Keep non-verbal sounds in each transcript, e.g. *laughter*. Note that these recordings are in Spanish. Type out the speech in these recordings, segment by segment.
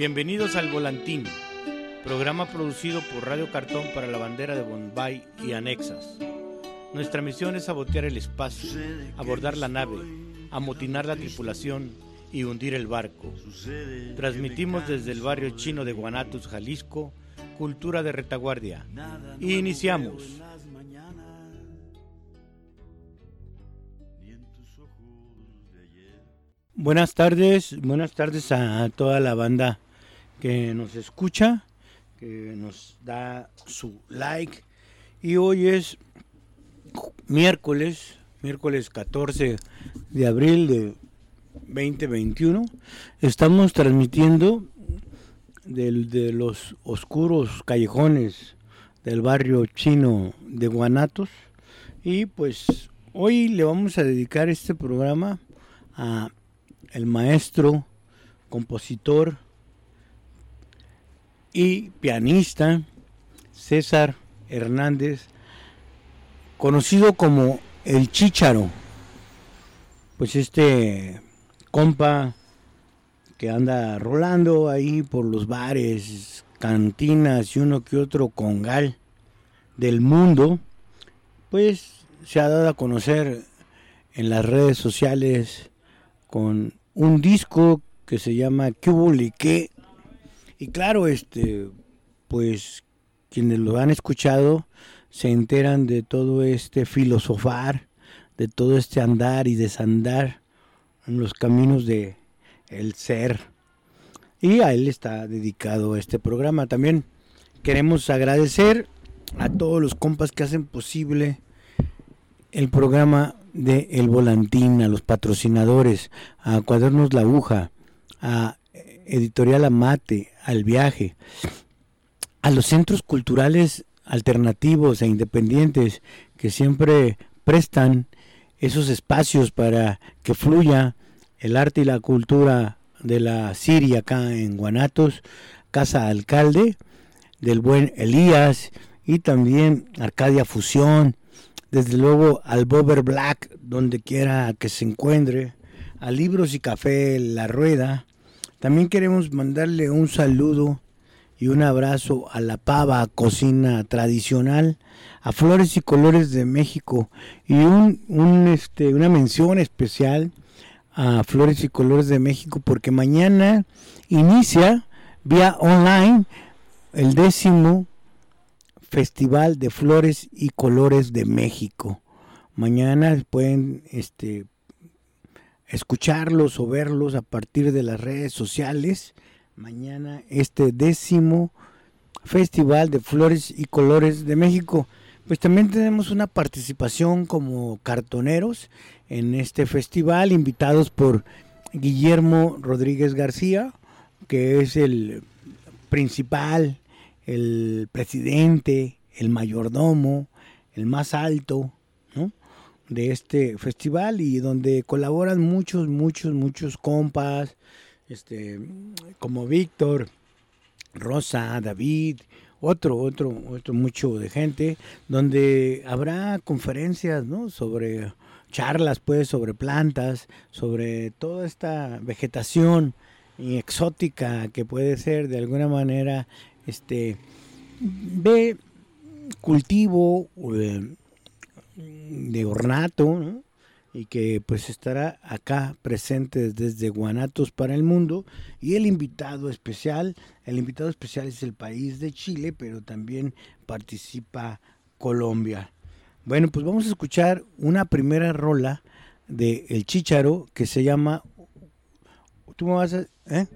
Bienvenidos al Volantín, programa producido por Radio Cartón para la bandera de Bombay y anexas. Nuestra misión es sabotear el espacio, abordar la nave, amotinar la tripulación y hundir el barco. Transmitimos desde el barrio chino de Guanatos, Jalisco, cultura de retaguardia. Iniciamos. Buenas tardes, buenas tardes a toda la banda que nos escucha, que nos da su like. Y hoy es miércoles, miércoles 14 de abril de 2021. Estamos transmitiendo de los oscuros callejones del barrio chino de Guanatos. Y pues hoy le vamos a dedicar este programa a el maestro, compositor y pianista César Hernández, conocido como el Chícharo. Pues este compa que anda rolando ahí por los bares, cantinas y uno que otro congal del mundo, pues se ha dado a conocer en las redes sociales con un disco que se llama ¿Qué Y claro, este, pues quienes lo han escuchado se enteran de todo este filosofar, de todo este andar y desandar en los caminos de el ser. Y a él está dedicado este programa. También queremos agradecer a todos los compas que hacen posible el programa de El Volantín, a los patrocinadores, a Cuadernos La Aguja, a Editorial Amate, al Viaje, a los centros culturales alternativos e independientes que siempre prestan esos espacios para que fluya el arte y la cultura de la Siria acá en Guanatos, Casa Alcalde, del buen Elías y también Arcadia Fusión, desde luego al Bober Black, donde quiera que se encuentre, a Libros y Café La Rueda. También queremos mandarle un saludo y un abrazo a la pava cocina tradicional, a Flores y Colores de México y este, una mención especial a Flores y Colores de México porque mañana inicia vía online el décimo Festival de Flores y Colores de México. Mañana pueden este, escucharlos o verlos a partir de las redes sociales. Mañana este décimo Festival de Flores y Colores de México. Pues también tenemos una participación como cartoneros en este festival, invitados por Guillermo Rodríguez García, que es el principal el presidente, el mayordomo, el más alto de este festival y donde colaboran muchos, muchos, muchos compas, este, como Víctor, Rosa, David, otro, otro, otro mucho de gente, donde habrá conferencias, ¿no? Sobre charlas, pues, sobre plantas, sobre toda esta vegetación exótica que puede ser de alguna manera este, ve cultivo eh, de ornato, y que pues estará acá presente desde Guanatos para el mundo y el invitado especial, el invitado especial es el país de Chile, pero también participa Colombia. Bueno, pues vamos a escuchar una primera rola de El Chícharo que se llama ¿Tú me vas a ¿eh?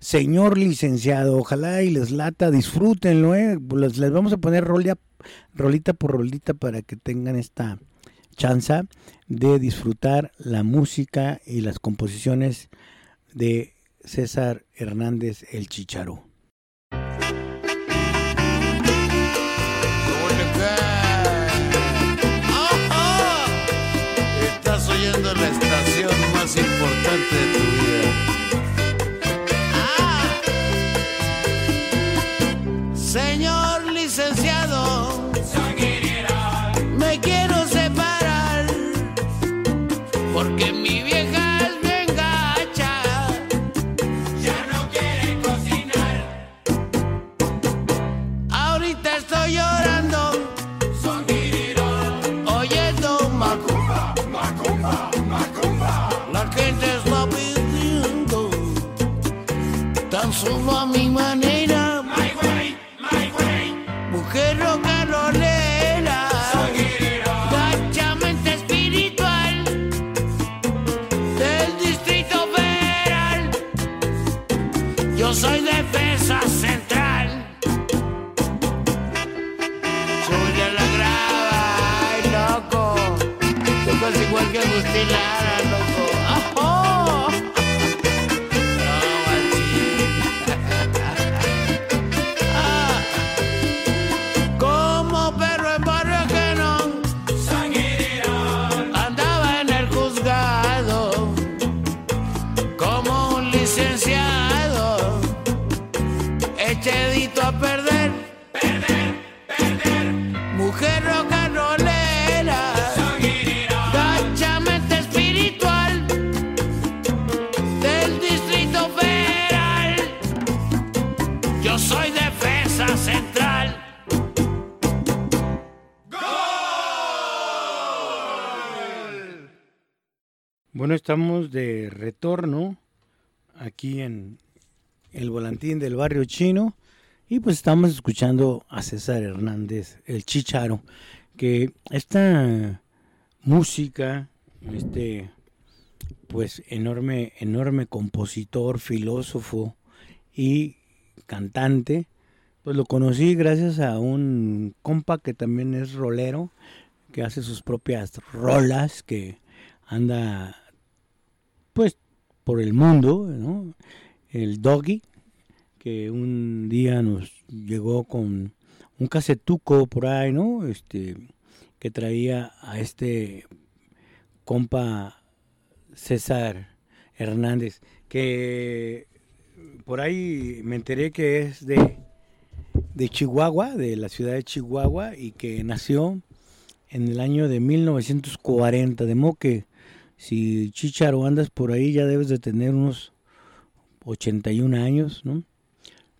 Señor licenciado, ojalá y les lata, disfrútenlo, ¿eh? les, les vamos a poner rolita por rolita para que tengan esta chance de disfrutar la música y las composiciones de César Hernández el Chicharo. Estás oyendo la estación más importante de tu vida. Chino y pues estamos escuchando a César Hernández, el chicharo, que esta música, este pues enorme, enorme compositor, filósofo y cantante, pues lo conocí gracias a un compa que también es rolero, que hace sus propias rolas, que anda pues por el mundo, ¿no? El Doggy, que un día nos llegó con un casetuco por ahí, ¿no? Este, que traía a este compa César Hernández, que por ahí me enteré que es de, de Chihuahua, de la ciudad de Chihuahua, y que nació en el año de 1940, de modo que si Chicharo andas por ahí ya debes de tener unos 81 años, ¿no?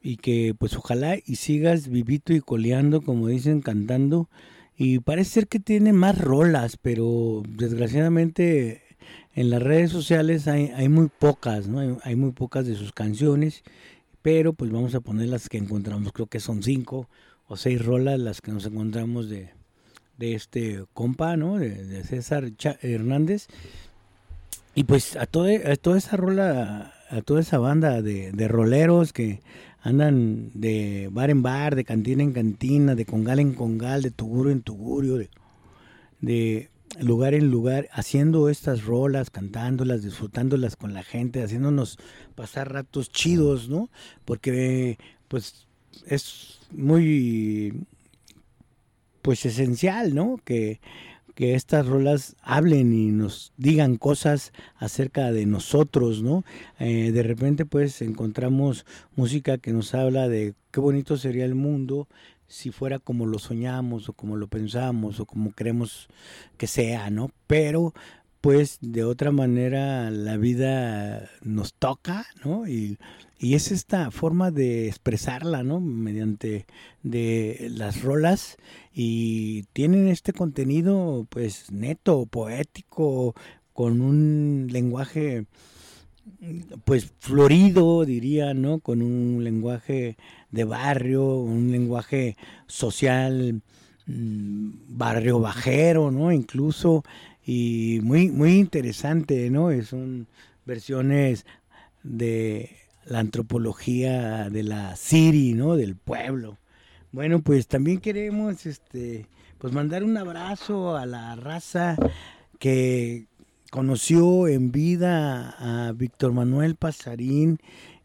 Y que pues ojalá y sigas vivito y coleando, como dicen, cantando. Y parece ser que tiene más rolas, pero desgraciadamente en las redes sociales hay, muy pocas, ¿no? Hay, muy pocas de sus canciones, pero pues vamos a poner las que encontramos, creo que son cinco o seis rolas las que nos encontramos de, de este compa, ¿no? De, César Hernández. Y pues a, todo, a toda esa rola, a toda esa banda de, de roleros que andan de bar en bar, de cantina en cantina, de congal en congal, de tugurio en tugurio, de, de lugar en lugar, haciendo estas rolas, cantándolas, disfrutándolas con la gente, haciéndonos pasar ratos chidos, ¿no? Porque pues es muy pues esencial, ¿no? Que, que estas rolas hablen y nos digan cosas acerca de nosotros, ¿no? Eh, de repente pues encontramos música que nos habla de qué bonito sería el mundo si fuera como lo soñamos o como lo pensamos o como queremos que sea, ¿no? Pero pues de otra manera la vida nos toca, ¿no? Y, y es esta forma de expresarla, ¿no? Mediante de las rolas y tienen este contenido pues neto, poético, con un lenguaje pues florido, diría, ¿no? Con un lenguaje de barrio, un lenguaje social, mm, barrio bajero, ¿no? Incluso, y muy, muy interesante, ¿no? Son versiones de la antropología de la Siri, ¿no? Del pueblo. Bueno, pues también queremos, este, pues mandar un abrazo a la raza que conoció en vida a Víctor Manuel Pasarín,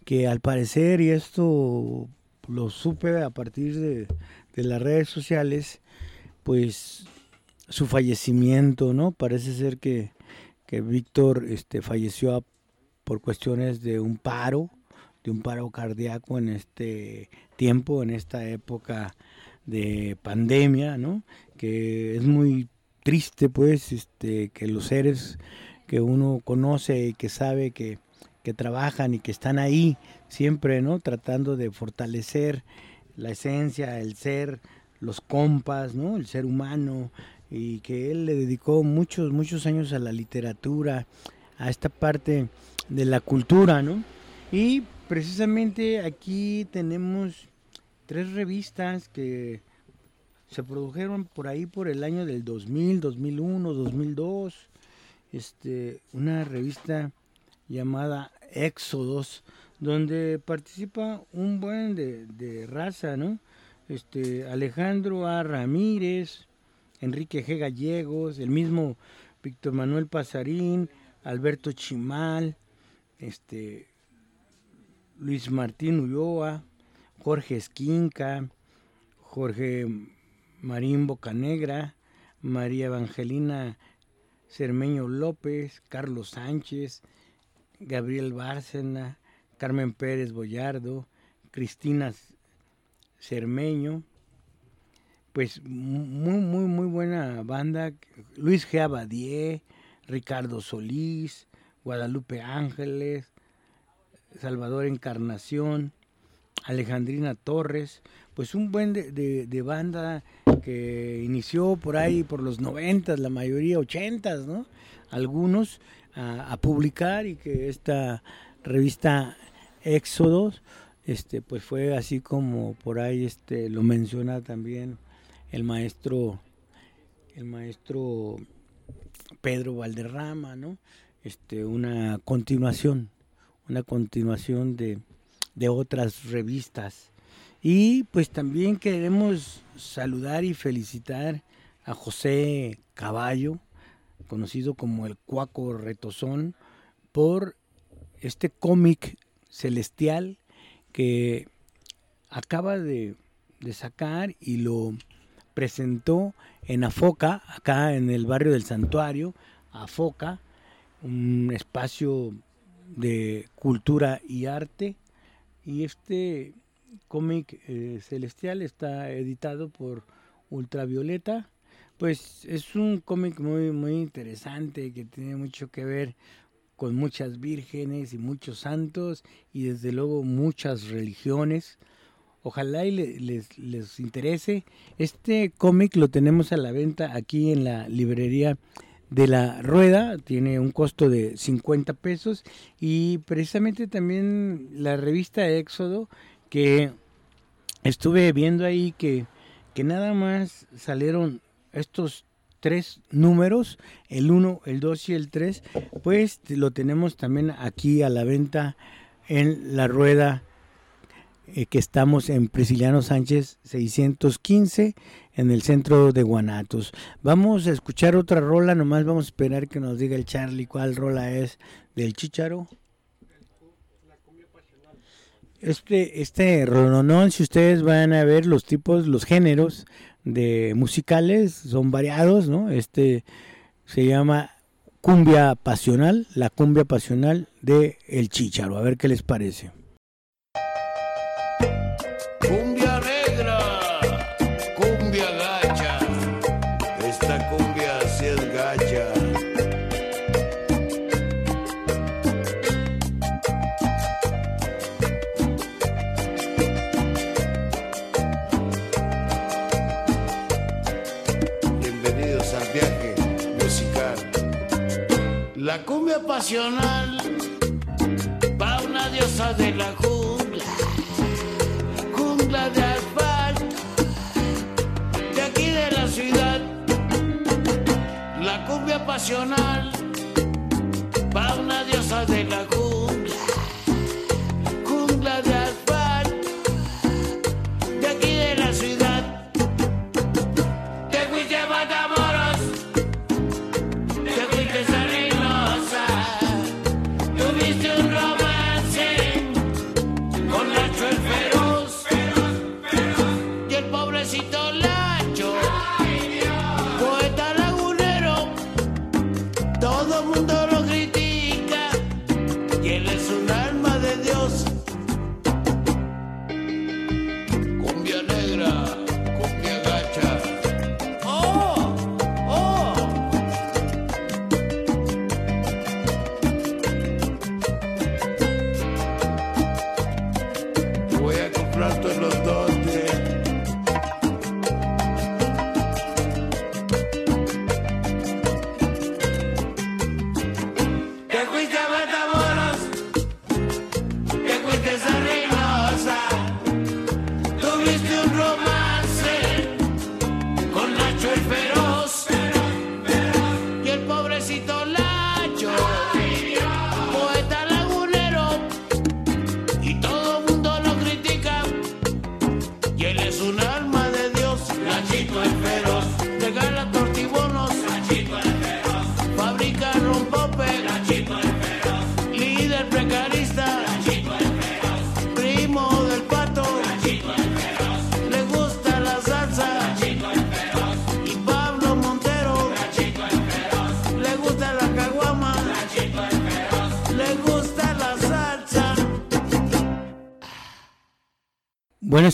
que al parecer, y esto lo supe a partir de, de las redes sociales, pues su fallecimiento, ¿no? Parece ser que, que Víctor este, falleció por cuestiones de un paro, de un paro cardíaco en este tiempo, en esta época de pandemia, ¿no? Que es muy triste, pues, este, que los seres que uno conoce y que sabe que, que trabajan y que están ahí siempre, ¿no? Tratando de fortalecer la esencia, el ser, los compas, ¿no? El ser humano y que él le dedicó muchos, muchos años a la literatura, a esta parte de la cultura, ¿no? Y precisamente aquí tenemos tres revistas que se produjeron por ahí por el año del 2000, 2001, 2002. Este, una revista llamada Éxodos, donde participa un buen de, raza, ¿no? Este, Alejandro A. Ramírez, Enrique G. Gallegos, el mismo Víctor Manuel Pasarín, Alberto Chimal, este, Luis Martín Ulloa, Jorge Esquinca, Jorge Marín Bocanegra, María Evangelina Cermeño López, Carlos Sánchez, Gabriel Bárcena, Carmen Pérez Boyardo, Cristina Cermeño, pues muy, muy, muy buena banda, Luis G. Abadie, Ricardo Solís, Guadalupe Ángeles, Salvador Encarnación, Alejandrina Torres, pues un buen de, banda que inició por ahí por los noventas, la mayoría ochentas, ¿no? Algunos a, publicar y que esta revista Éxodos, este, pues fue así como por ahí este lo menciona también el maestro, el maestro Pedro Valderrama, ¿no? Este, una continuación, una continuación de, de otras revistas. Y pues también queremos saludar y felicitar a José Caballo, conocido como el Cuaco Retozón, por este cómic celestial que acaba de, de, sacar y lo presentó en Afoca, acá en el barrio del Santuario, Afoca, un espacio de cultura y arte. Y este cómic eh, celestial está editado por Ultravioleta pues es un cómic muy, muy interesante que tiene mucho que ver con muchas vírgenes y muchos santos y desde luego muchas religiones. Ojalá y les, les interese. Este cómic lo tenemos a la venta aquí en la librería de la rueda, tiene un costo de 50 pesos y precisamente también la revista Éxodo que estuve viendo ahí que, que nada más salieron estos tres números, el 1, el 2 y el 3, pues lo tenemos también aquí a la venta en la rueda eh, que estamos en Prisciliano Sánchez 615 en el centro de Guanatos. Vamos a escuchar otra rola, nomás vamos a esperar que nos diga el Charlie cuál rola es del Chicharo. Este, este rolonón, si ustedes van a ver los tipos, los géneros, de musicales, son variados, ¿no? Este se llama Cumbia Pasional, la cumbia pasional de El Chicharo. A ver qué les parece. Pasional va una diosa de la jungla, jungla de asfalto, de aquí de la ciudad. La cumbia pasional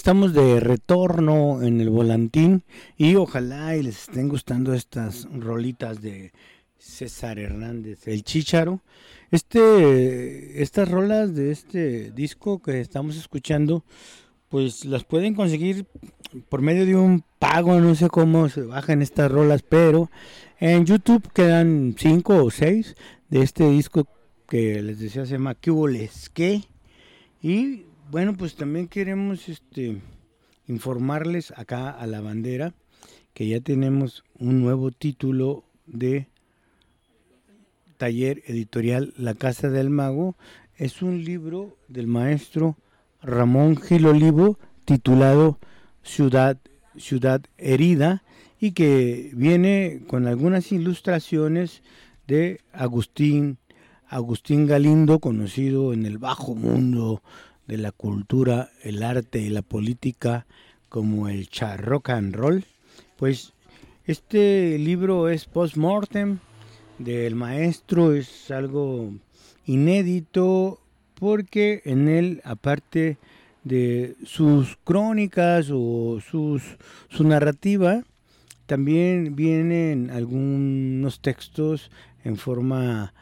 estamos de retorno en el volantín y ojalá y les estén gustando estas rolitas de César Hernández, el Chícharo. Este, estas rolas de este disco que estamos escuchando, pues las pueden conseguir por medio de un pago, no sé cómo se bajan estas rolas, pero en YouTube quedan cinco o seis de este disco que les decía se llama ¿Qué hubo les qué? Y bueno, pues también queremos este informarles acá a la bandera que ya tenemos un nuevo título de taller editorial La Casa del Mago. Es un libro del maestro Ramón Gil Olivo titulado Ciudad, Ciudad Herida y que viene con algunas ilustraciones de Agustín, Agustín Galindo, conocido en el bajo mundo de la cultura, el arte y la política como el charrock and roll. Pues este libro es post-mortem del maestro, es algo inédito porque en él, aparte de sus crónicas o sus, su narrativa, también vienen algunos textos en forma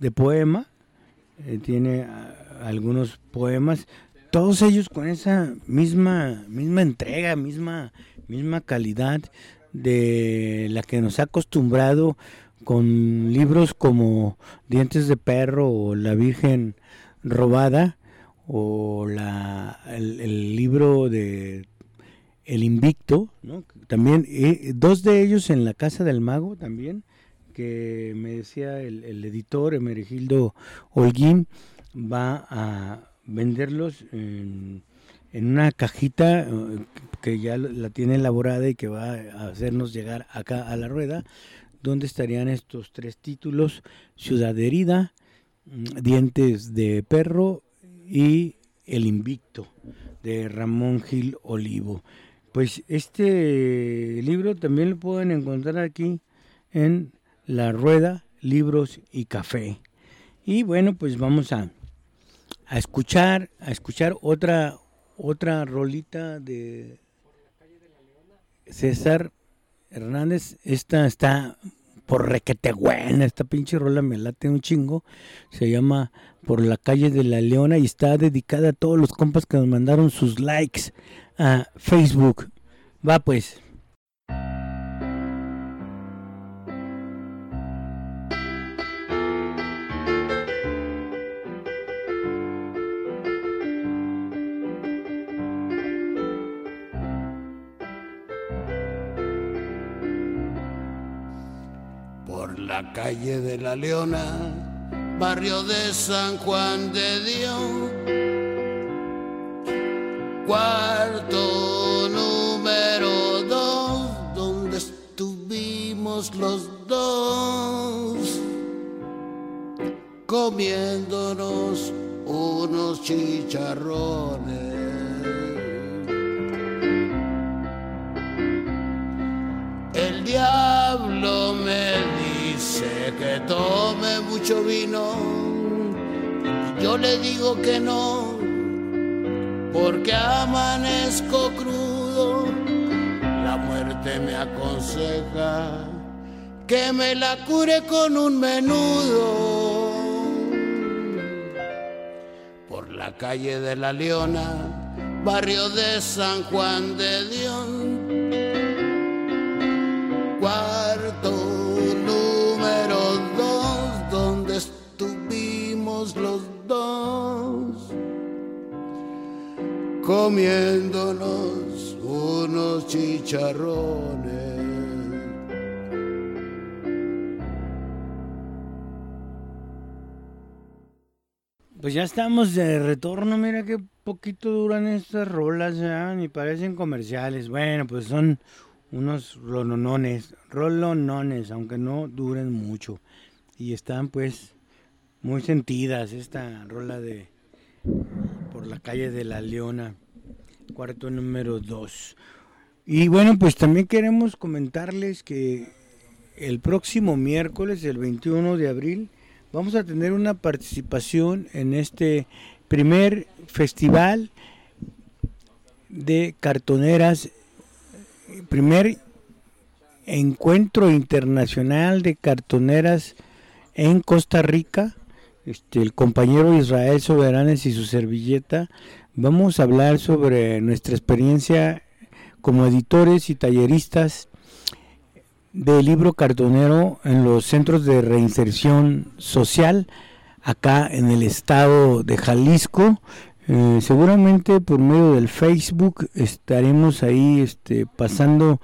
de poema, eh, tiene ah, algunos poemas, todos ellos con esa misma, misma entrega, misma, misma calidad de la que nos ha acostumbrado con libros como Dientes de Perro o La Virgen Robada o la, el, libro de El Invicto, también eh, dos de ellos en la Casa del Mago también, que me decía el, editor Emergildo Holguín, va a venderlos en, en una cajita eh, que ya la tiene elaborada y que va a hacernos llegar acá a la rueda, donde estarían estos tres títulos, Ciudad Herida, mm, Dientes de Perro y El Invicto, de Ramón Gil Olivo. Pues este libro también lo pueden encontrar aquí en La Rueda, Libros y Café. Y bueno, pues vamos a, a escuchar, a escuchar otra, otra rolita de César Hernández. Esta está por requete buena, esta pinche rola me late un chingo. Se llama Por la calle de la Leona y está dedicada a todos los compas que nos mandaron sus likes a Facebook. Va pues. Calle de la Leona, barrio de San Juan de Dios, cuarto número dos, donde estuvimos los dos, comiéndonos unos chicharrones. Tome mucho vino. Yo le digo que no, porque amanezco crudo. La muerte me aconseja que me la cure con un menudo. Por la calle de la Leona, barrio de San Juan de Dios comiéndonos unos chicharrones. Pues ya estamos de retorno, mira qué poquito duran estas rolas, ya, ni parecen comerciales. Bueno, pues son unos rolonones, rolonones, aunque no duren mucho. Y están pues muy sentidas esta rola de la calle de la Leona, cuarto número 2. Y bueno, pues también queremos comentarles que el próximo miércoles, el 21 de abril, vamos a tener una participación en este primer festival de cartoneras, primer encuentro internacional de cartoneras en Costa Rica. Este, el compañero Israel Soberanes y su servilleta, vamos a hablar sobre nuestra experiencia como editores y talleristas del libro cartonero en los centros de reinserción social acá en el estado de Jalisco. Eh, seguramente por medio del Facebook estaremos ahí este, pasando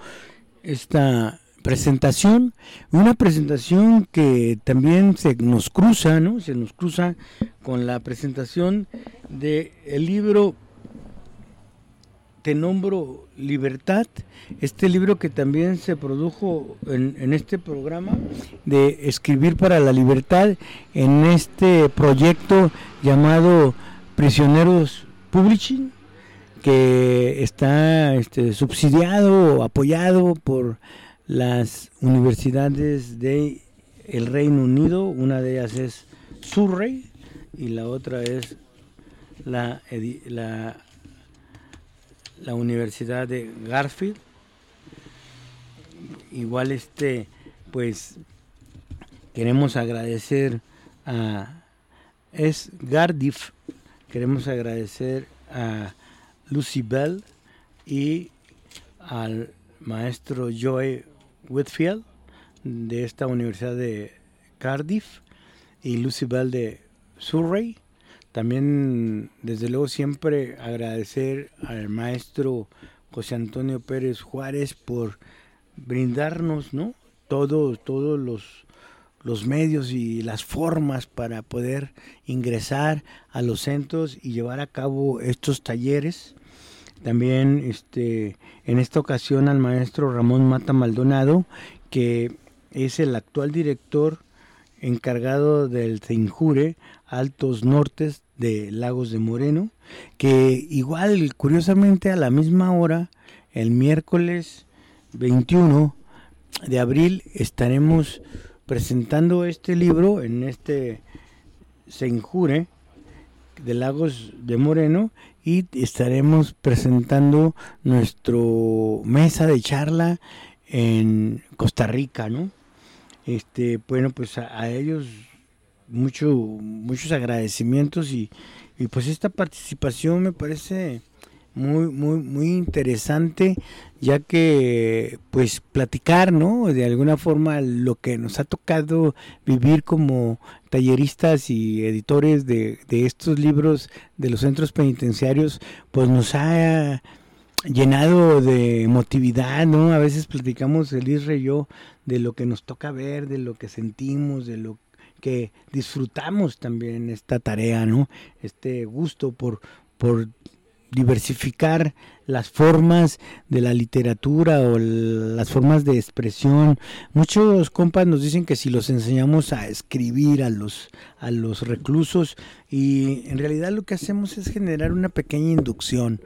esta presentación, una presentación que también se nos cruza, ¿no? Se nos cruza con la presentación del el libro Te nombro Libertad, este libro que también se produjo en, en este programa de Escribir para la Libertad, en este proyecto llamado Prisioneros Publishing, que está este, subsidiado apoyado por las universidades de el Reino Unido, una de ellas es Surrey y la otra es la, la, Universidad de Garfield. Igual este, pues queremos agradecer a es Gardif, queremos agradecer a Lucy Bell y al maestro Joy Whitfield de esta Universidad de Cardiff y Lucy Bell de Surrey. También, desde luego, siempre agradecer al maestro José Antonio Pérez Juárez por brindarnos, ¿no? Todos, todos los, los medios y las formas para poder ingresar a los centros y llevar a cabo estos talleres. También este, en esta ocasión al maestro Ramón Mata Maldonado, que es el actual director encargado del CEINJURE Altos Nortes de Lagos de Moreno, que igual, curiosamente, a la misma hora, el miércoles 21 de abril, estaremos presentando este libro en este Senjure de Lagos de Moreno y estaremos presentando nuestro mesa de charla en Costa Rica, ¿no? Este, bueno, pues a, ellos mucho, muchos agradecimientos y, y pues esta participación me parece muy muy muy interesante ya que pues platicar no de alguna forma lo que nos ha tocado vivir como talleristas y editores de, de estos libros de los centros penitenciarios pues nos ha llenado de emotividad no a veces platicamos el Isra yo de lo que nos toca ver de lo que sentimos de lo que disfrutamos también esta tarea no este gusto por por diversificar las formas de la literatura o las formas de expresión. Muchos compas nos dicen que si los enseñamos a escribir a los a los reclusos y en realidad lo que hacemos es generar una pequeña inducción.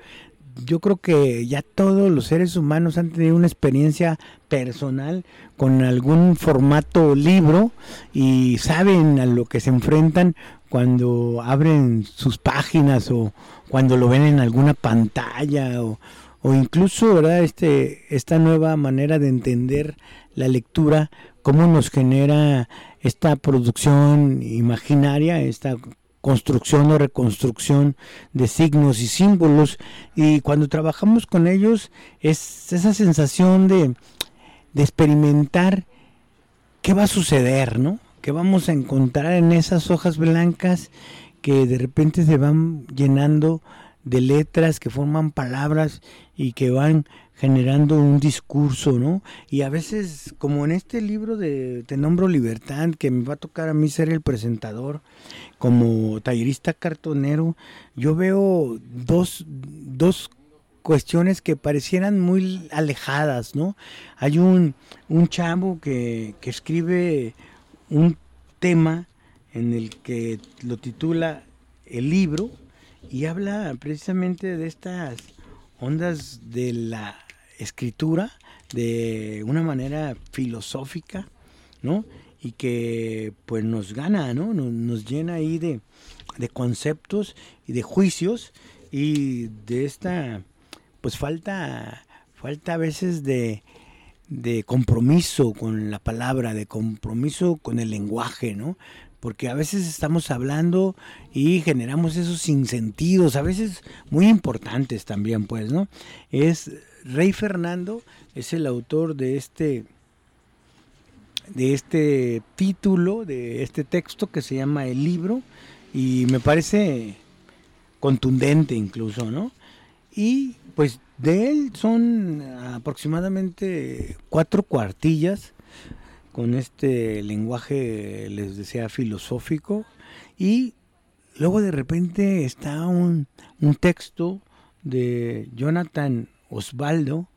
Yo creo que ya todos los seres humanos han tenido una experiencia personal con algún formato libro y saben a lo que se enfrentan cuando abren sus páginas o, cuando lo ven en alguna pantalla o, incluso verdad este esta nueva manera de entender la lectura cómo nos genera esta producción imaginaria esta construcción o reconstrucción de signos y símbolos y cuando trabajamos con ellos es esa sensación de experimentar qué va a suceder, ¿no? ¿Qué vamos a encontrar en esas hojas blancas que de repente se van llenando de letras que forman palabras y que van generando un discurso, ¿no? Y a veces, como en este libro de Te nombro libertad, que me va a tocar a mí ser el presentador, como tallerista cartonero, yo veo dos, dos cuestiones que parecieran muy alejadas, ¿no? Hay un, un chavo que, que escribe un tema en el que lo titula El libro y habla precisamente de estas ondas de la escritura de una manera filosófica, ¿no? Y que pues nos gana, ¿no? Nos, nos llena ahí de, de conceptos y de juicios y de esta pues falta falta a veces de, de compromiso con la palabra, de compromiso con el lenguaje, ¿no? Porque a veces estamos hablando y generamos esos sinsentidos, a veces muy importantes también, pues, ¿no? Es Rey Fernando, es el autor de este de este título, de este texto que se llama El libro, y me parece contundente incluso, ¿no? Y pues de él son aproximadamente cuatro cuartillas con este lenguaje, les decía, filosófico, y luego de repente está un, un texto de Jonathan Osvaldo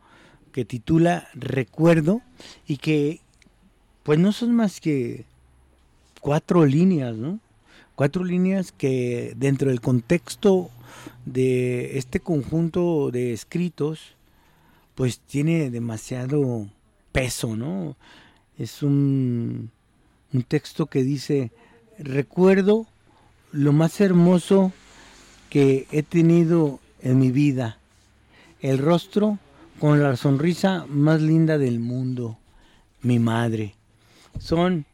que titula Recuerdo y que pues no son más que cuatro líneas, ¿no? Cuatro líneas que dentro del contexto de este conjunto de escritos pues tiene demasiado peso, ¿no? Es un, un texto que dice, recuerdo lo más hermoso que he tenido en mi vida, el rostro con la sonrisa más linda del mundo, mi madre. Son,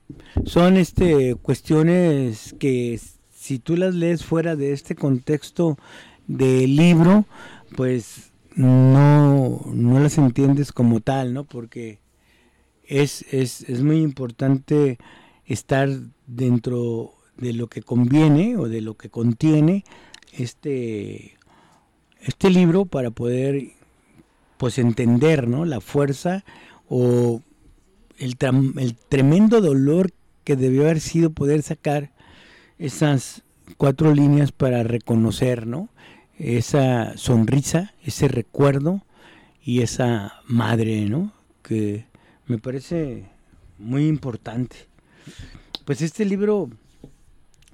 son este, cuestiones que si tú las lees fuera de este contexto del libro, pues no, no las entiendes como tal, ¿no? Porque es, es, es muy importante estar dentro de lo que conviene o de lo que contiene este, este libro para poder pues entender ¿no? la fuerza o el, el tremendo dolor que debió haber sido poder sacar esas cuatro líneas para reconocer ¿no? esa sonrisa, ese recuerdo y esa madre, ¿no? Que me parece muy importante. Pues este libro,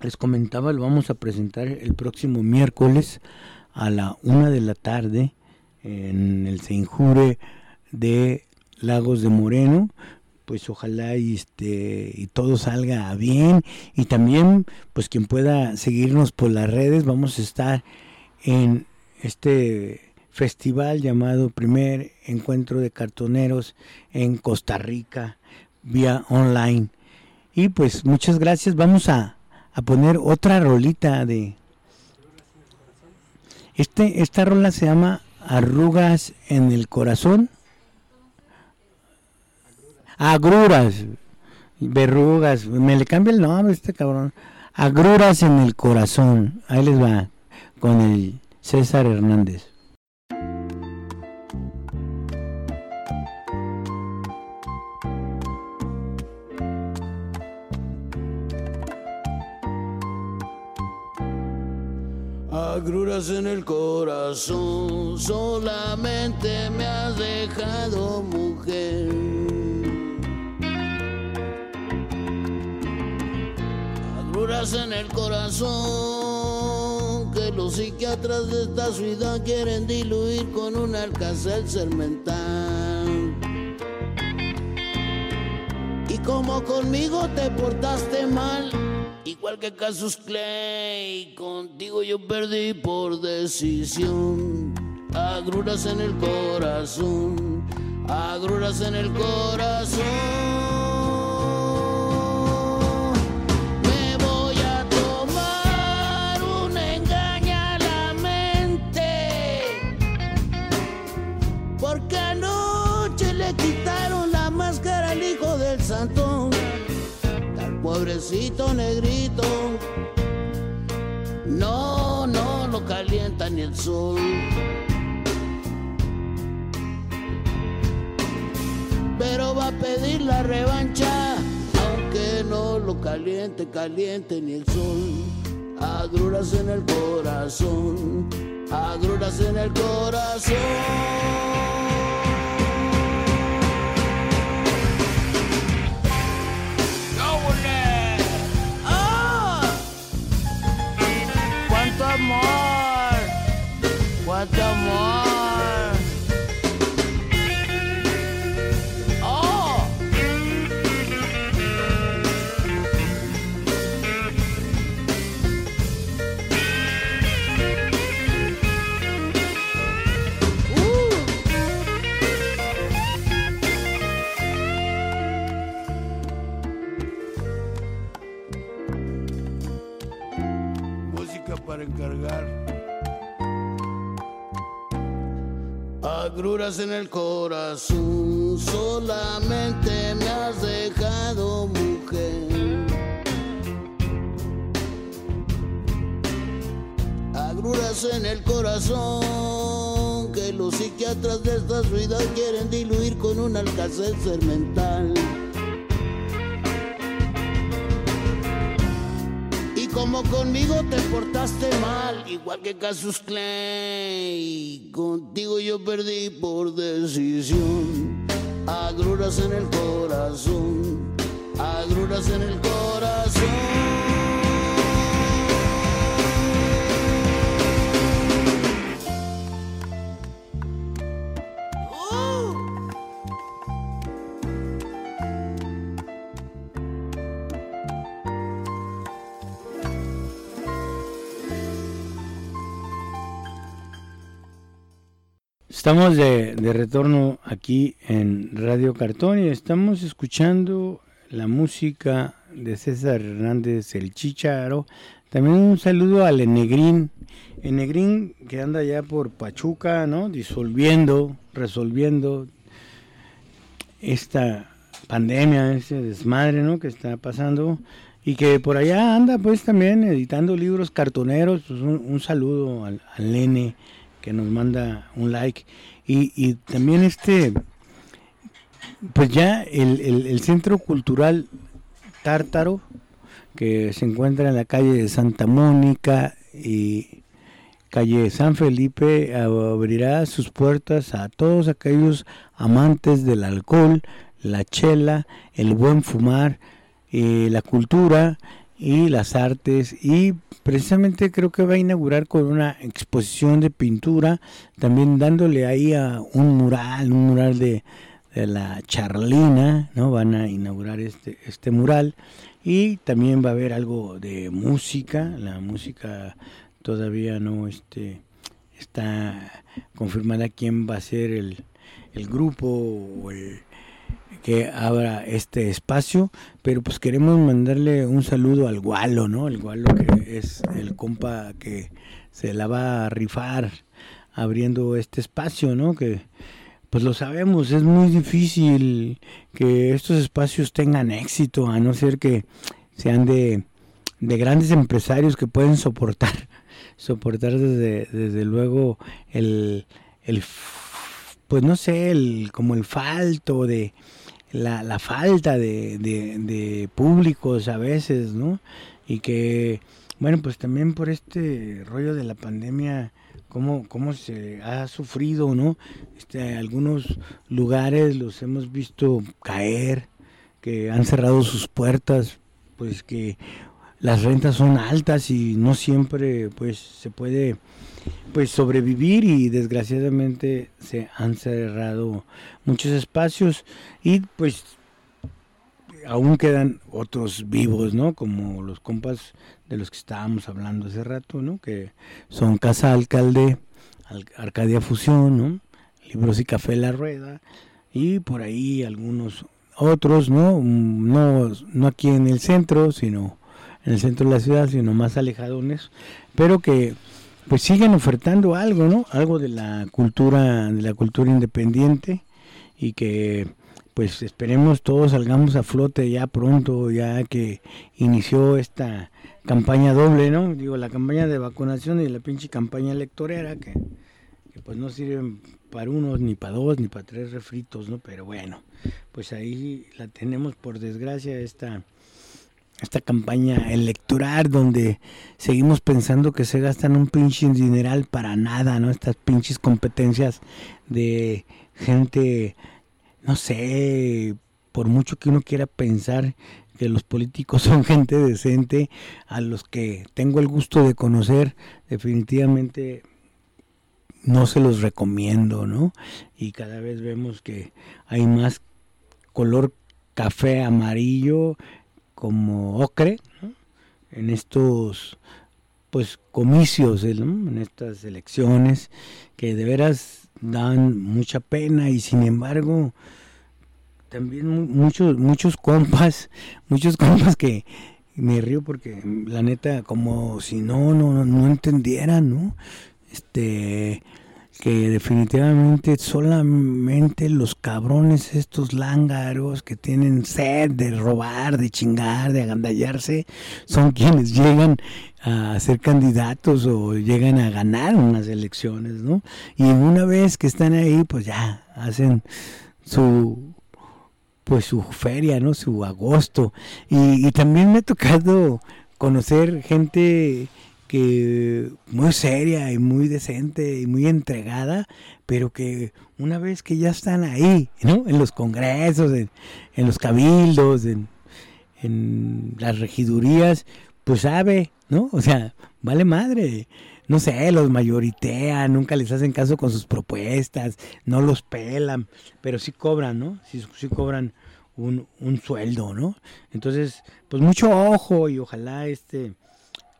les comentaba, lo vamos a presentar el próximo miércoles a la una de la tarde en el Seinjure de Lagos de Moreno. Pues ojalá y este y todo salga bien y también pues quien pueda seguirnos por las redes vamos a estar en este festival llamado Primer Encuentro de Cartoneros en Costa Rica vía online. Y pues muchas gracias. Vamos a, a poner otra rolita de... Este, esta rola se llama Arrugas en el Corazón. Agruras. Verrugas. Me le cambia el nombre este cabrón. Agruras en el Corazón. Ahí les va. Con el César Hernández. Agruras en el corazón, solamente me has dejado mujer. En el corazón, que los psiquiatras de esta ciudad quieren diluir con un alcacel mental. Y como conmigo te portaste mal, igual que Casus Clay, contigo yo perdí por decisión. Agruras en el corazón, agruras en el corazón. Negrito. No, no lo calienta ni el sol. Pero va a pedir la revancha, aunque no lo caliente, caliente ni el sol. Agruras en el corazón, agruras en el corazón. Agruras en el corazón, solamente me has dejado mujer. Agruras en el corazón, que los psiquiatras de esta ciudad quieren diluir con un alcacéser mental. Como conmigo te portaste mal, igual que Casus Clay, contigo yo perdí por decisión. Agruras en el corazón, agruras en el corazón. Estamos de, de retorno aquí en Radio Cartón y estamos escuchando la música de César Hernández, el Chicharo. También un saludo al Enegrín, Enegrín que anda ya por Pachuca, ¿no? Disolviendo, resolviendo esta pandemia, ese desmadre, ¿no? Que está pasando y que por allá anda pues también editando libros cartoneros. Pues un, saludo al, al que nos manda un like. Y, y también este, pues ya el, el- Centro Cultural Tártaro, que se encuentra en la calle de Santa Mónica y calle San Felipe, abrirá sus puertas a todos aquellos amantes del alcohol, la chela, el buen fumar, eh, la cultura y las artes y precisamente creo que va a inaugurar con una exposición de pintura, también dándole ahí a un mural, un mural de, de la Charlina, ¿no? Van a inaugurar este, este mural y también va a haber algo de música, la música todavía no este, está confirmada quién va a ser el, el grupo o el que abra este espacio, pero pues queremos mandarle un saludo al Gualo, ¿no? El Gualo que es el compa que se la va a rifar abriendo este espacio, ¿no? Que pues lo sabemos, es muy difícil que estos espacios tengan éxito, a no ser que sean de, de grandes empresarios que pueden soportar, *laughs* soportar desde, desde luego el, el, pues no sé, el, como el falto de, la, la falta de, de, de públicos a veces, ¿no? Y que, bueno, pues también por este rollo de la pandemia, cómo, cómo se ha sufrido, ¿no? Este, algunos lugares los hemos visto caer, que han cerrado sus puertas, pues que las rentas son altas y no siempre pues se puede pues sobrevivir y desgraciadamente se han cerrado muchos espacios y pues aún quedan otros vivos, ¿no? Como los compas de los que estábamos hablando hace rato, ¿no? Que son Casa Alcalde, Al- Arcadia Fusión. Libros y Café La Rueda y por ahí algunos otros, ¿no? Mm, No, no aquí en el centro, sino en el centro de la ciudad, sino más alejadones, pero que pues siguen ofertando algo, ¿no? Algo de la cultura, de la cultura independiente y que pues esperemos todos salgamos a flote ya pronto, ya que inició esta campaña doble, ¿no? Digo, la campaña de vacunación y la pinche campaña electorera, que, que pues no sirven para unos, ni para dos, ni para tres refritos, ¿no? Pero bueno, pues ahí la tenemos por desgracia esta esta campaña electoral donde seguimos pensando que se gastan un pinche dineral para nada, ¿no? Estas pinches competencias de gente, no sé, por mucho que uno quiera pensar que los políticos *laughs* son gente decente, a los que tengo el gusto de conocer, definitivamente no se los recomiendo, ¿no? Y cada vez vemos que hay más color café amarillo como ocre en estos pues comicios en estas elecciones que de veras dan mucha pena y sin embargo también mu- muchos muchos compas *laughs* muchos compas que me río porque la neta como si no no, no entendieran no este que definitivamente solamente los cabrones estos lángaros que tienen sed de robar, de chingar, de agandallarse, son quienes llegan a ser candidatos o llegan a ganar unas elecciones, ¿no? Y una vez que están ahí, pues ya hacen su pues su feria, ¿no? Su agosto. Y, y también me ha tocado conocer gente que muy seria y muy decente y muy entregada, pero que una vez que ya están ahí, ¿no? En los congresos, en, los cabildos, en, las regidurías, pues sabe, ¿no? O sea, vale madre. No sé, los mayoritean, nunca les hacen caso con sus propuestas, no los pelan, pero sí cobran, ¿no? Sí, sí cobran un, un sueldo, ¿no? Entonces, pues mucho ojo y ojalá este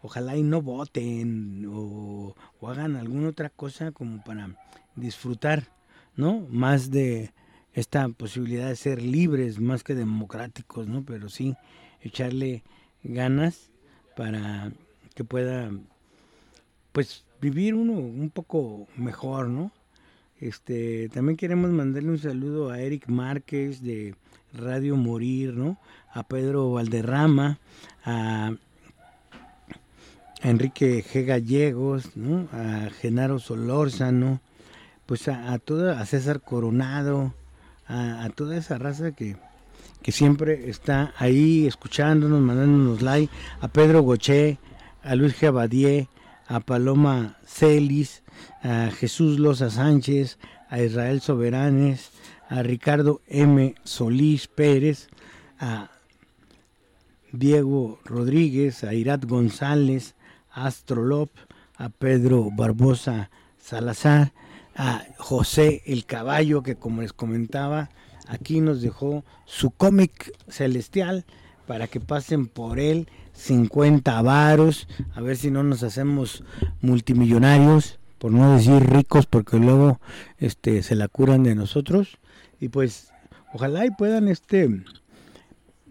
ojalá y no voten o, hagan alguna otra cosa como para disfrutar, ¿no? Más de esta posibilidad de ser libres, más que democráticos, ¿no? Pero sí echarle ganas para que pueda, pues, vivir uno un poco mejor, ¿no? Este, también queremos mandarle un saludo a Eric Márquez de Radio Morir, ¿no? A Pedro Valderrama, a Enrique G. Gallegos, a Genaro Solórzano, pues a, toda, a César Coronado, a, toda esa raza que, que siempre está ahí escuchándonos, mandándonos like, a Pedro Goché, a Luis G. Abadie, a Paloma Celis, a Jesús Loza Sánchez, a Israel Soberanes, a Ricardo M. Solís Pérez, a Diego Rodríguez, a Irat González, Astrolop, a Pedro Barbosa Salazar, a José el Caballo, que como les comentaba, aquí nos dejó su cómic celestial para que pasen por él 50 varos, a ver si no nos hacemos multimillonarios, por no decir ricos, porque luego este se la curan de nosotros. Y pues ojalá y puedan este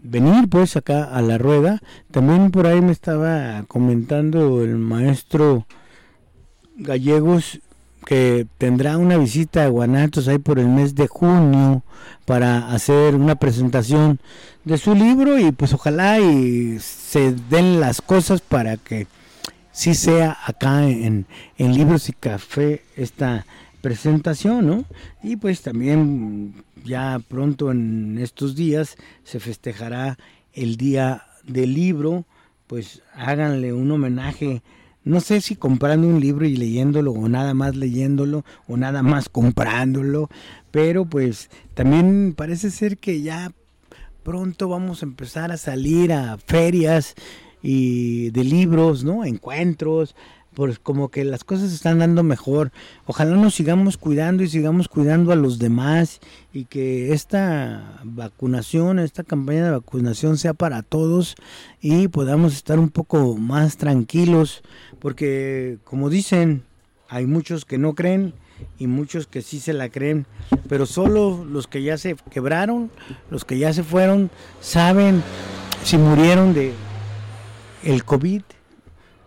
venir pues acá a la rueda. También por ahí me estaba comentando el maestro Gallegos que tendrá una visita a Guanatos ahí por el mes de junio para hacer una presentación de su libro y pues ojalá y se den las cosas para que sí sea acá en, en Libros y Café esta presentación, ¿no? Y pues también ya pronto en estos días se festejará el Día del Libro, pues háganle un homenaje, no sé si comprando un libro y leyéndolo o nada más leyéndolo o nada más comprándolo, pero pues también parece ser que ya pronto vamos a empezar a salir a ferias y de libros, ¿no? Encuentros, pues como que las cosas están dando mejor. Ojalá nos sigamos cuidando y sigamos cuidando a los demás y que esta vacunación, esta campaña de vacunación sea para todos y podamos estar un poco más tranquilos, porque como dicen, hay muchos que no creen y muchos que sí se la creen, pero solo los que ya se quebraron, los que ya se fueron, saben si murieron de el COVID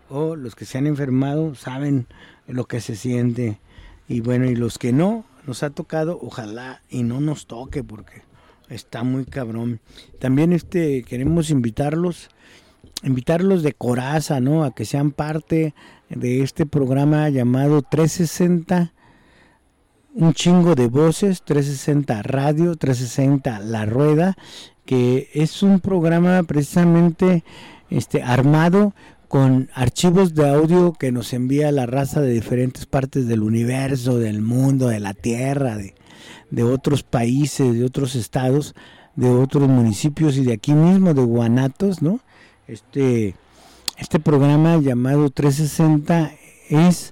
o los que se han enfermado saben lo que se siente y bueno y los que no nos ha tocado ojalá y no nos toque porque Está muy cabrón. También este queremos invitarlos, invitarlos de coraza, ¿no? A que sean parte de este programa llamado 360 un chingo de voces, 360 Radio, 360 La Rueda, que es un programa precisamente este armado con archivos de audio que nos envía la raza de diferentes partes del universo, del mundo, de la tierra, de, de otros países, de otros estados, de otros municipios y de aquí mismo, de Guanatos, ¿no? Este, este programa llamado 360 es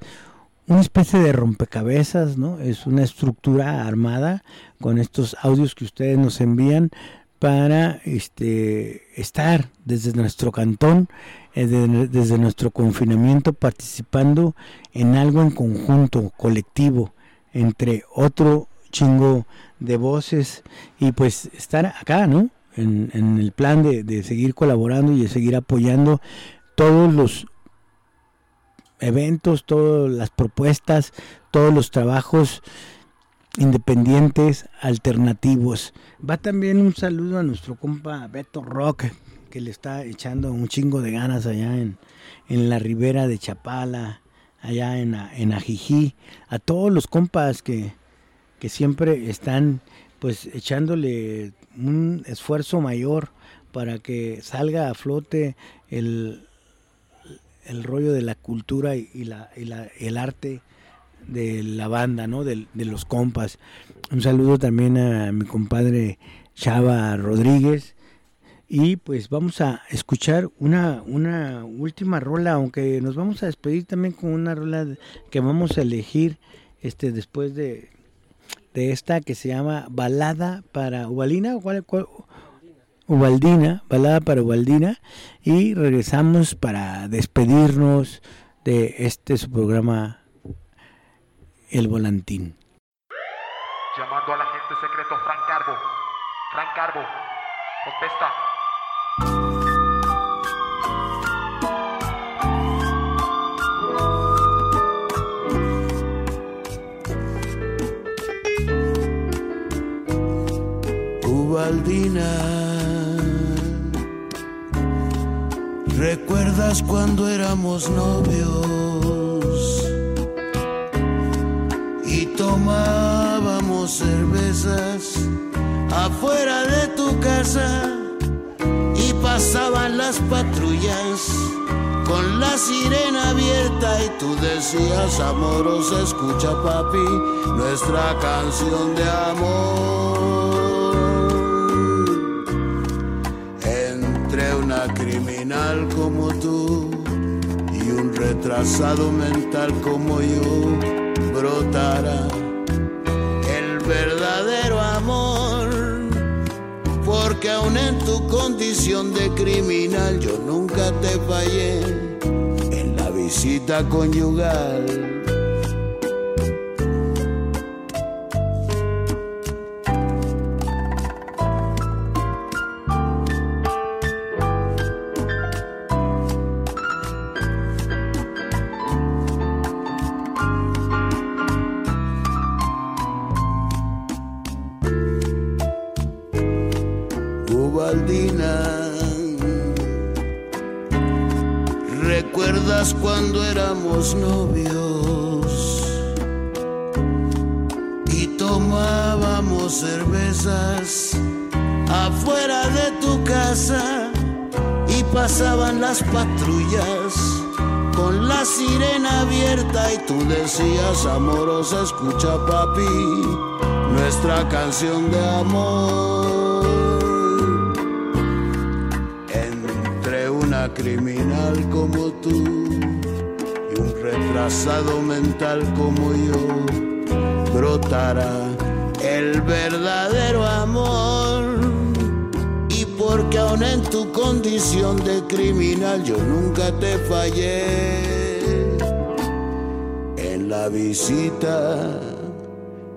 una especie de rompecabezas, ¿no? Es una estructura armada con estos audios que ustedes nos envían para este, estar desde nuestro cantón, de- desde nuestro confinamiento, participando en algo en conjunto, colectivo, entre otro chingo de voces y pues estar acá, ¿no? En, en el plan de, de seguir colaborando y de seguir apoyando todos los eventos, todas las propuestas, todos los trabajos independientes, alternativos. Va también un saludo a nuestro compa Beto Rock, que le está echando un chingo de ganas allá en, en la ribera de Chapala, allá en, en Ajijí, a todos los compas que, que siempre están pues echándole un esfuerzo mayor para que salga a flote el, el rollo de la cultura y la- el arte de la banda, ¿no? De, de los compas. Un saludo también a mi compadre Chava Rodríguez. Y pues vamos a escuchar una, una última rola, aunque nos vamos a despedir también con una rola que vamos a elegir este después de, de esta que se llama Balada para Ubalina. ¿Cuál, cuál? Ubaldina, balada para Ubaldina y regresamos para despedirnos de este su programa El Volantín. Llamando al agente secreto Frank Carbo. Frank Carbo, contesta. ¿Recuerdas cuando éramos novios y tomábamos cervezas afuera de tu casa pasaban las patrullas con la sirena abierta y tú decías amorosa escucha papi nuestra canción de amor entre una criminal como tú y un retrasado mental como yo brotara porque aún en tu condición de criminal yo nunca te fallé en la visita conyugal. Tú decías amorosa escucha papi nuestra canción de amor entre una criminal como tú y un retrasado mental como yo brotará el verdadero amor. Y porque aún en tu condición de criminal yo nunca te fallé la visita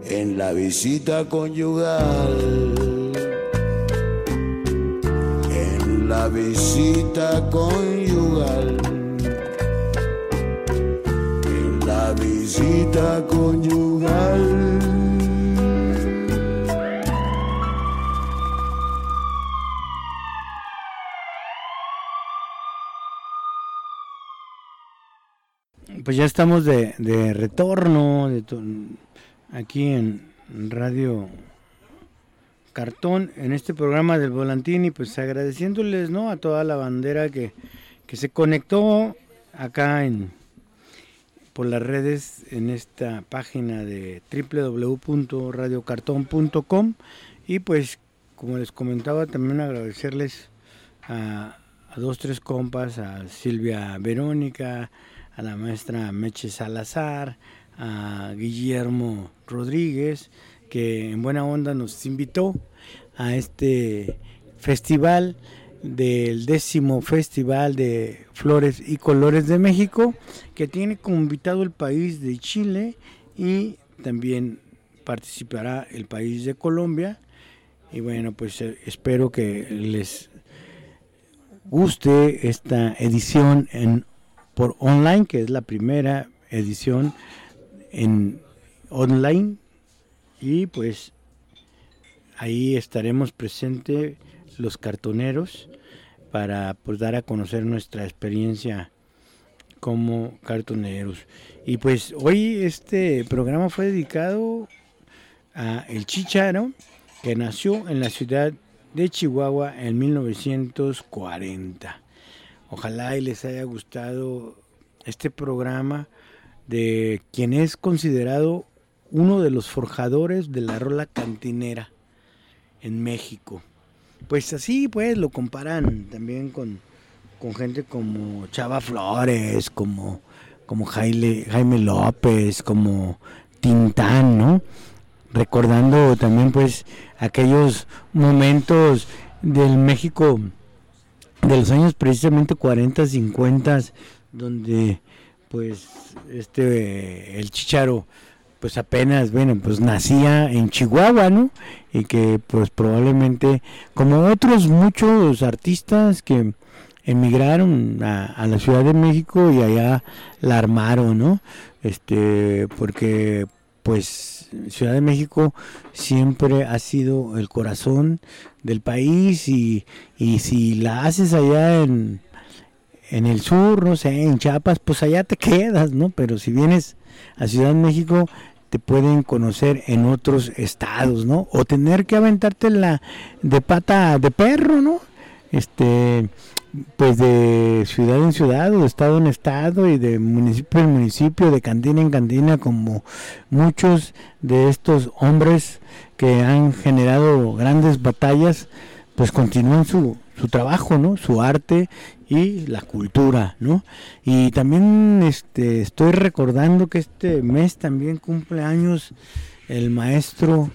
en la visita conyugal. En la visita conyugal. En la visita conyugal pues ya estamos de, de retorno de aquí en Radio Cartón, en este programa del Volantín y pues agradeciéndoles ¿no? a toda la bandera que, que se conectó acá en por las redes en esta página de www.radiocartón.com y pues como les comentaba también agradecerles a, a dos tres compas a Silvia Verónica a la maestra Meche Salazar a Guillermo Rodríguez que en buena onda nos invitó a este festival del décimo festival de flores y colores de México que tiene como invitado el país de Chile y también participará el país de Colombia. Y bueno pues eh, espero que les guste esta edición en por online que es la primera edición en online y pues ahí estaremos presentes los cartoneros para pues, dar a conocer nuestra experiencia como cartoneros. Y pues hoy este programa fue dedicado a El Chicharo, que nació en la ciudad de Chihuahua en 1940. Ojalá y les haya gustado este programa de quien es considerado uno de los forjadores de la rola cantinera en México. Pues así pues lo comparan también con, con gente como Chava Flores, como, como Jaime, Jaime López, como Tintán, ¿no? Recordando también pues aquellos momentos del México de los años precisamente 40, 50, donde pues este el Chicharo pues apenas, bueno, pues nacía en Chihuahua, ¿no? Y que pues probablemente, como otros muchos artistas que emigraron a, a la Ciudad de México y allá la armaron, ¿no? Este, porque pues Ciudad de México siempre ha sido el corazón del país y, y si la haces allá en, en el sur, no sé, en Chiapas, pues allá te quedas, ¿no? Pero si vienes a Ciudad de México, te pueden conocer en otros estados, ¿no? O tener que aventarte la de pata de perro, ¿no? Este, pues de ciudad en ciudad o de estado en estado y de municipio en municipio, de cantina en cantina, como muchos de estos hombres que han generado grandes batallas, pues continúan su, su trabajo, ¿no? Su arte y la cultura, ¿no? Y también este, estoy recordando que este mes también cumple años el maestro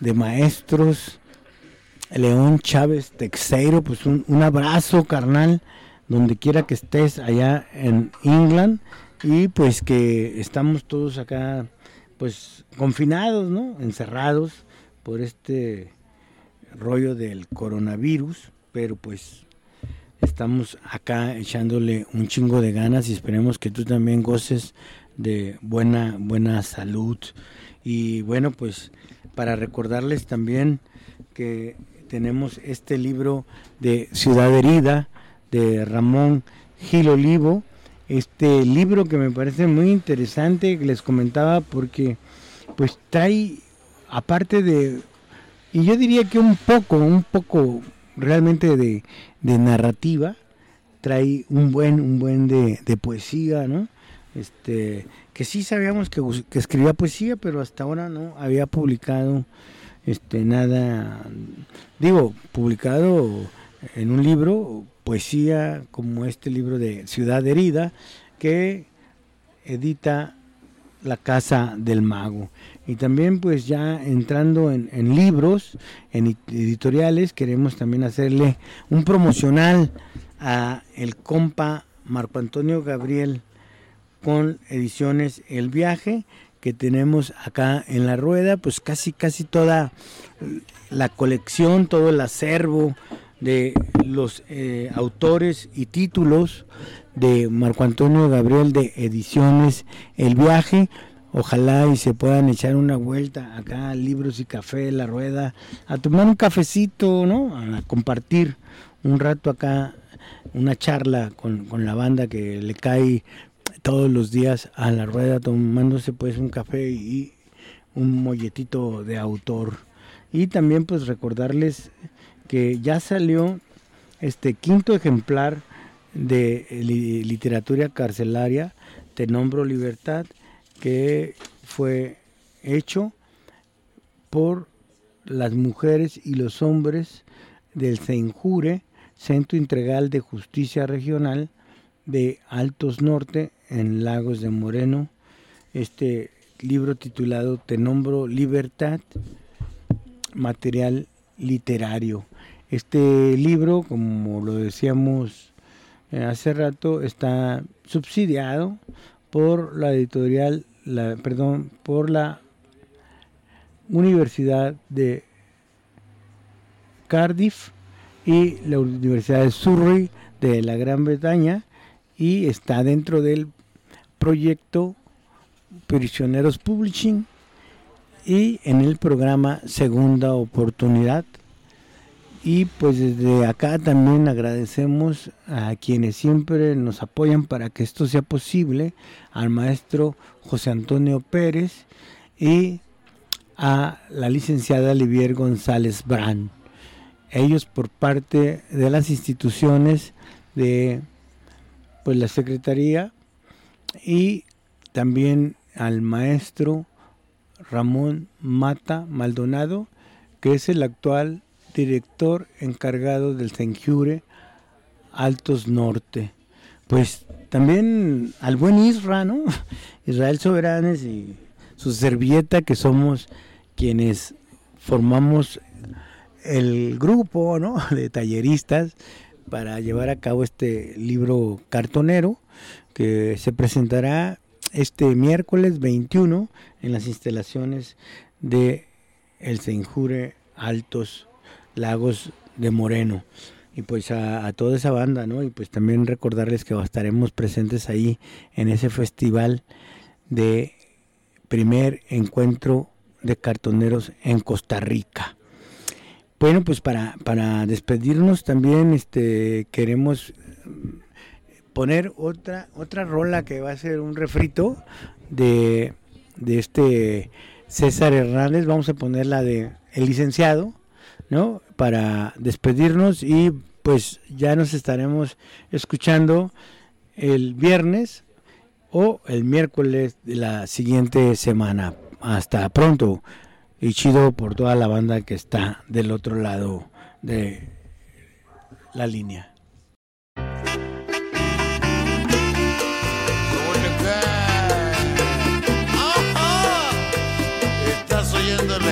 de maestros, León Chávez Texeiro, pues un, un abrazo carnal, donde quiera que estés allá en England, y pues que estamos todos acá, pues confinados, ¿no? Encerrados por este rollo del coronavirus, pero pues estamos acá echándole un chingo de ganas y esperemos que tú también goces de buena buena salud y bueno pues para recordarles también que tenemos este libro de Ciudad Herida de Ramón Gil Olivo. Este libro que me parece muy interesante les comentaba porque pues trae aparte de y yo diría que un poco un poco realmente de, de narrativa trae un buen un buen de, de poesía no este que sí sabíamos que, que escribía poesía pero hasta ahora no había publicado este nada digo publicado en un libro poesía como este libro de Ciudad Herida que edita la casa del mago. Y también pues ya entrando en, libros en ed- editoriales queremos también hacerle un promocional a el compa Marco Antonio Gabriel con ediciones El Viaje que tenemos acá en la rueda, pues casi casi toda la colección, todo el acervo de los eh, autores y títulos de Marco Antonio Gabriel de Ediciones El Viaje. Ojalá y se puedan echar una vuelta acá, libros y café, la rueda, a tomar un cafecito, ¿no? A compartir un rato acá, una charla con, con la banda que le cae todos los días a la rueda tomándose pues un café y un molletito de autor. Y también pues recordarles que ya salió este quinto ejemplar de li- literatura carcelaria, Te nombro libertad, que fue hecho por las mujeres y los hombres del CENJURE, Centro Integral de Justicia Regional de Altos Norte en Lagos de Moreno. Este libro titulado Te nombro libertad, material literario. Este libro, como lo decíamos eh, hace rato, está subsidiado por la editorial, la, perdón, por la Universidad de Cardiff y la Universidad de Surrey de la Gran Bretaña y está dentro del proyecto Prisioneros Publishing y en el programa Segunda Oportunidad. Y pues desde acá también agradecemos a quienes siempre nos apoyan para que esto sea posible, al maestro José Antonio Pérez y a la licenciada Livier González Brand. Ellos por parte de las instituciones de pues la Secretaría y también al maestro Ramón Mata Maldonado, que es el actual director encargado del Senjure Altos Norte. Pues también al buen Isra, ¿no? *laughs* Israel Soberanes y su servilleta, que somos quienes formamos el grupo, ¿no? *laughs* De talleristas para llevar a cabo este libro cartonero que se presentará este miércoles 21 en las instalaciones de el Senjure Altos Lagos de Moreno. Y pues a, a, toda esa banda, ¿no? Y pues también recordarles que estaremos presentes ahí en ese festival de primer encuentro de cartoneros en Costa Rica. Bueno, pues para, para despedirnos también este, queremos poner otra, otra rola que va a ser un refrito de, de este César Hernández. Vamos a poner la de El Licenciado, ¿no? Para despedirnos y pues ya nos estaremos escuchando el viernes o el miércoles de la siguiente semana. Hasta pronto y chido por toda la banda que está del otro lado de la línea. Estás